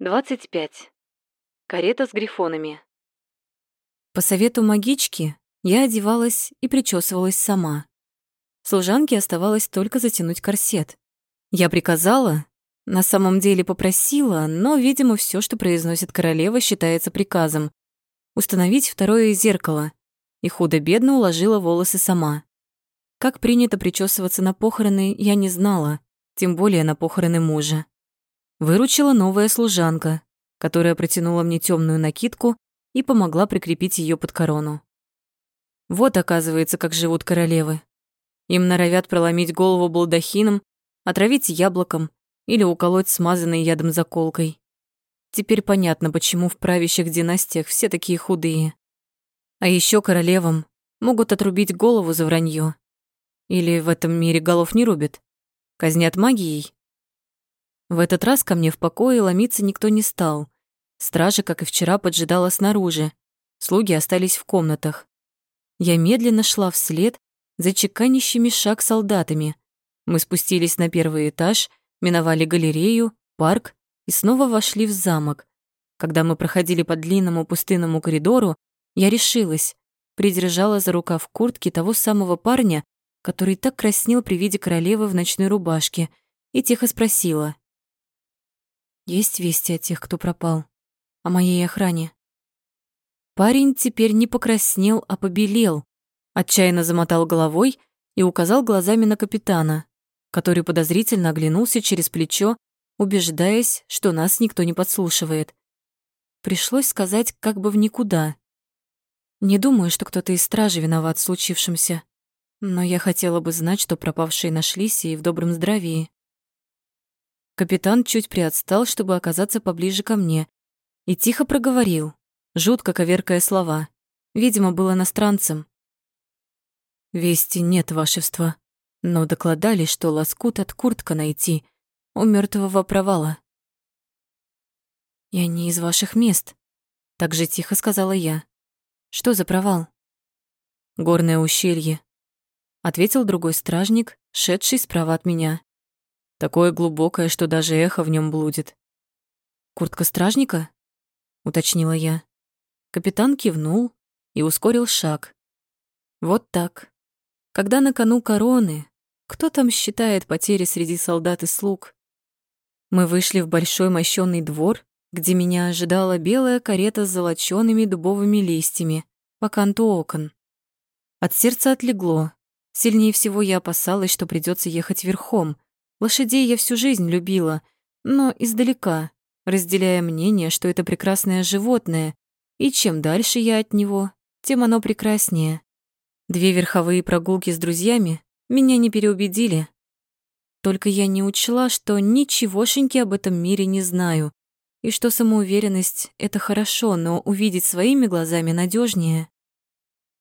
25. Карета с грифонами. По совету магички я одевалась и причесывалась сама. Служанке оставалось только затянуть корсет. Я приказала, на самом деле попросила, но, видимо, все, что произносит королева, считается приказом. Установить второе зеркало. И худо-бедно уложила волосы сама. Как принято причесываться на похороны, я не знала, тем более на похороны мужа. Выручила новая служанка, которая протянула мне темную накидку и помогла прикрепить ее под корону. Вот, оказывается, как живут королевы. Им норовят проломить голову балдахином, отравить яблоком или уколоть смазанной ядом заколкой. Теперь понятно, почему в правящих династиях все такие худые. А еще королевам могут отрубить голову за вранье. Или в этом мире голов не рубят? Казнят магией? В этот раз ко мне в покое ломиться никто не стал. Стража, как и вчера, поджидала снаружи. Слуги остались в комнатах. Я медленно шла вслед за чеканящими шаг солдатами. Мы спустились на первый этаж, миновали галерею, парк и снова вошли в замок. Когда мы проходили по длинному пустынному коридору, я решилась, придержала за рукав куртки того самого парня, который так краснел при виде королевы в ночной рубашке, и тихо спросила. «Есть вести о тех, кто пропал?» о моей охране. Парень теперь не покраснел, а побелел, отчаянно замотал головой и указал глазами на капитана, который подозрительно оглянулся через плечо, убеждаясь, что нас никто не подслушивает. Пришлось сказать как бы в никуда. Не думаю, что кто-то из стражи виноват в случившемся, но я хотела бы знать, что пропавшие нашлись и в добром здравии. Капитан чуть приотстал, чтобы оказаться поближе ко мне, и тихо проговорил, жутко коверкая слова. Видимо, был иностранцем. «Вести нет, вашества, но докладали, что лоскут от куртка найти у мертвого провала». «Я не из ваших мест», — так же тихо сказала я. «Что за провал?» «Горное ущелье», — ответил другой стражник, шедший справа от меня. «Такое глубокое, что даже эхо в нем блудит». «Куртка стражника?» уточнила я. Капитан кивнул и ускорил шаг. Вот так. Когда на кону короны, кто там считает потери среди солдат и слуг? Мы вышли в большой мощёный двор, где меня ожидала белая карета с золочёными дубовыми листьями по канту окон. От сердца отлегло. Сильнее всего я опасалась, что придется ехать верхом. Лошадей я всю жизнь любила, но издалека, разделяя мнение, что это прекрасное животное, и чем дальше я от него, тем оно прекраснее. Две верховые прогулки с друзьями меня не переубедили. Только я не учла, что ничегошеньки об этом мире не знаю, и что самоуверенность — это хорошо, но увидеть своими глазами надежнее.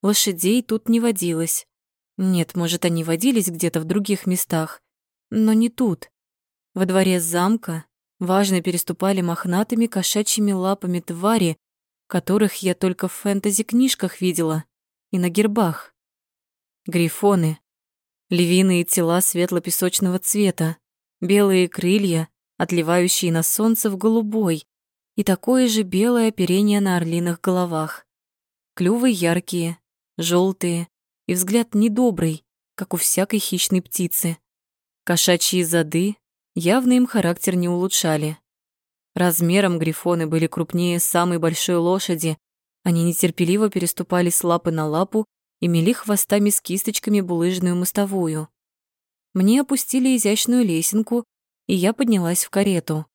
Лошадей тут не водилось. Нет, может, они водились где-то в других местах, но не тут. Во дворе замка важно переступали мохнатыми кошачьими лапами твари, которых я только в фэнтези-книжках видела и на гербах. Грифоны, львиные тела светло-песочного цвета, белые крылья, отливающие на солнце в голубой, и такое же белое оперение на орлиных головах. Клювы яркие, желтые, и взгляд недобрый, как у всякой хищной птицы. Кошачьи зады, явно им характер не улучшали. Размером грифоны были крупнее самой большой лошади, они нетерпеливо переступали с лапы на лапу и мели хвостами с кисточками булыжную мостовую. Мне опустили изящную лесенку, и я поднялась в карету.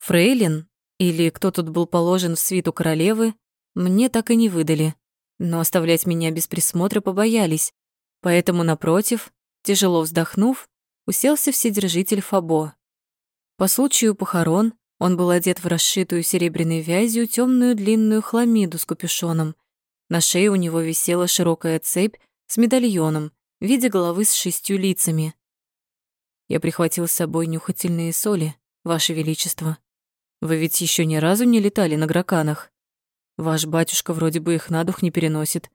Фрейлин, или кто тут был положен в свиту королевы, мне так и не выдали, но оставлять меня без присмотра побоялись, поэтому, напротив, тяжело вздохнув, уселся вседержитель Фабо. По случаю похорон он был одет в расшитую серебряной вязью темную длинную хламиду с капюшоном. На шее у него висела широкая цепь с медальоном в виде головы с шестью лицами. Я прихватил с собой нюхательные соли, Ваше Величество. Вы ведь еще ни разу не летали на граканах. Ваш батюшка вроде бы их на дух не переносит.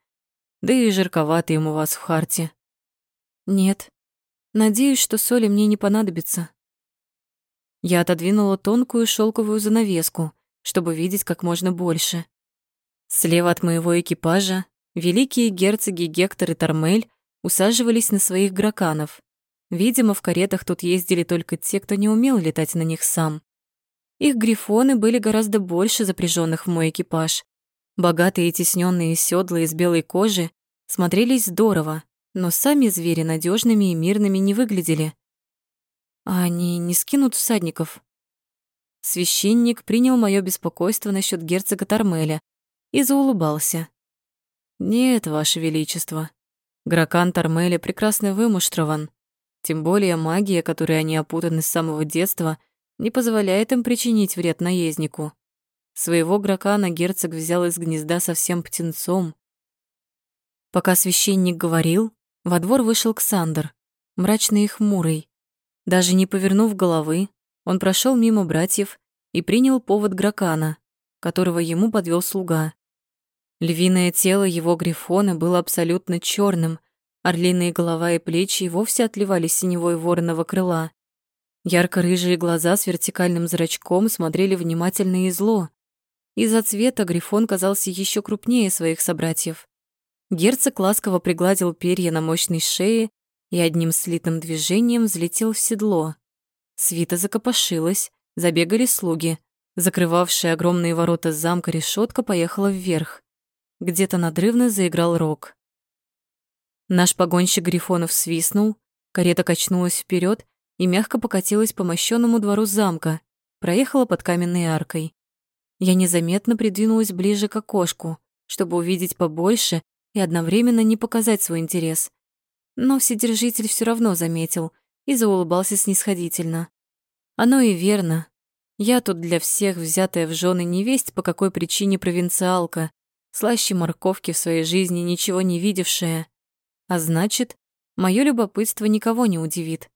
Да и жарковато ему вас в харте. Нет, Надеюсь, что соли мне не понадобится. Я отодвинула тонкую шелковую занавеску, чтобы видеть как можно больше. Слева от моего экипажа великие герцоги Гектор и Тормель усаживались на своих граканов. Видимо, в каретах тут ездили только те, кто не умел летать на них сам. Их грифоны были гораздо больше запряженных в мой экипаж. Богатые тесненные седла из белой кожи смотрелись здорово, но сами звери надежными и мирными не выглядели. А они не скинут всадников? Священник принял мое беспокойство насчет герцога Тормеля и заулыбался. «Нет, Ваше Величество, Гракан Тормеля прекрасно вымуштрован, тем более магия, которой они опутаны с самого детства, не позволяет им причинить вред наезднику. Своего гракана герцог взял из гнезда со всем птенцом. Пока священник говорил, во двор вышел Ксандр, мрачный и хмурый. Даже не повернув головы, он прошел мимо братьев и принял повод гракана, которого ему подвел слуга. Львиное тело его грифона было абсолютно черным, орлиные голова и плечи и вовсе отливали синевой вороного крыла. Ярко-рыжие глаза с вертикальным зрачком смотрели внимательно и зло. Из-за цвета Грифон казался еще крупнее своих собратьев. Герцог ласково пригладил перья на мощной шее и одним слитным движением взлетел в седло. Свита закопошилась, забегали слуги. Закрывавшая огромные ворота замка решетка поехала вверх. Где-то надрывно заиграл рог. Наш погонщик Грифонов свистнул, карета качнулась вперед и мягко покатилась по мощенному двору замка, проехала под каменной аркой. Я незаметно придвинулась ближе к окошку, чтобы увидеть побольше и одновременно не показать свой интерес. Но Вседержитель все равно заметил и заулыбался снисходительно. Оно и верно. Я тут для всех взятая в жены невесть по какой причине провинциалка, слаще морковки в своей жизни ничего не видевшая. А значит, мое любопытство никого не удивит.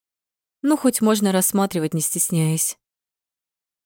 Ну, хоть можно рассматривать, не стесняясь.